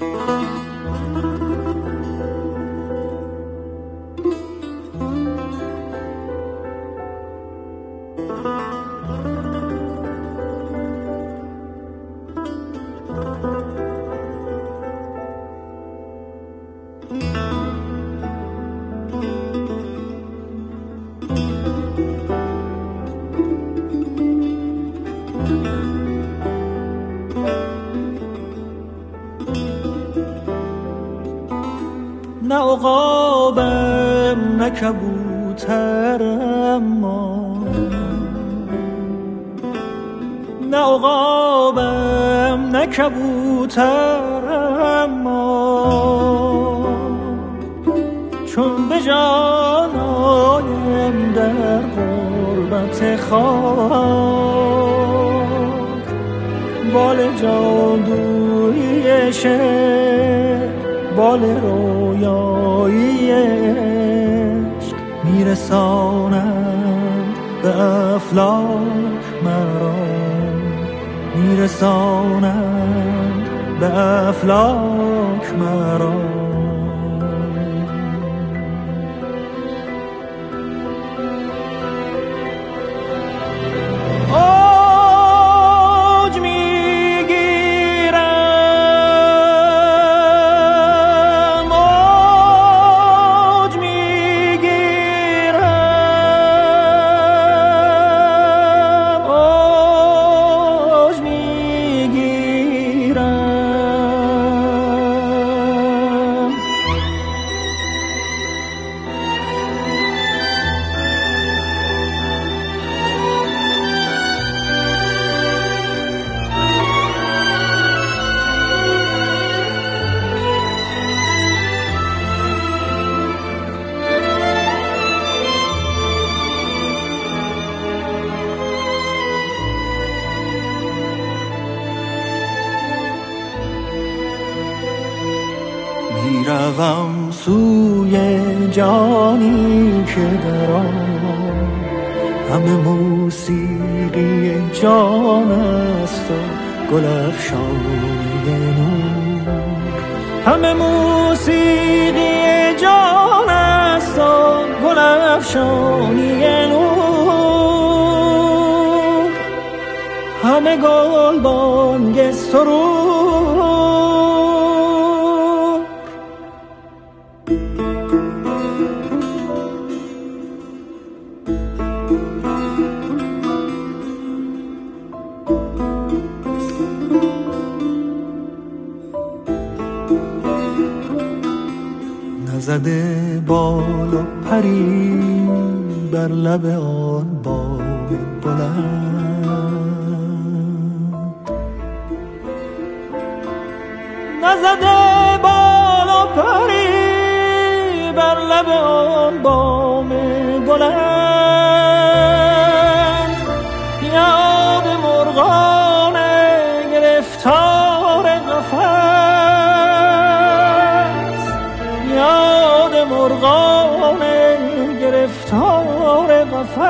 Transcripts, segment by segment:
thank you عقابم نه کبوترم نه عقابم نه کبوترم چون به جانایم در غربت خاک بال جادوی شهر بال رویایی عشق میرسانند به افلاک مرا. میرسانند به افلاک مرا. روم سوی جانی که در همه موسیقی جان است و گل افشانی همه موسیقی جان است و گل افشانی نور. همه گل بانگ سرور زده بال و پری بر لب آن بام بلند. نزده بال و پری بر لب آن بام بلند. یاد مرغان گرفتار مرغان گرفتار قفس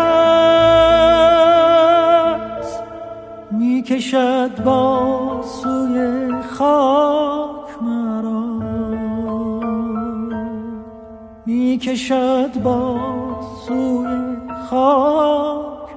می‌کشد با سوی خاک مرا. می‌کشد با سوی خاک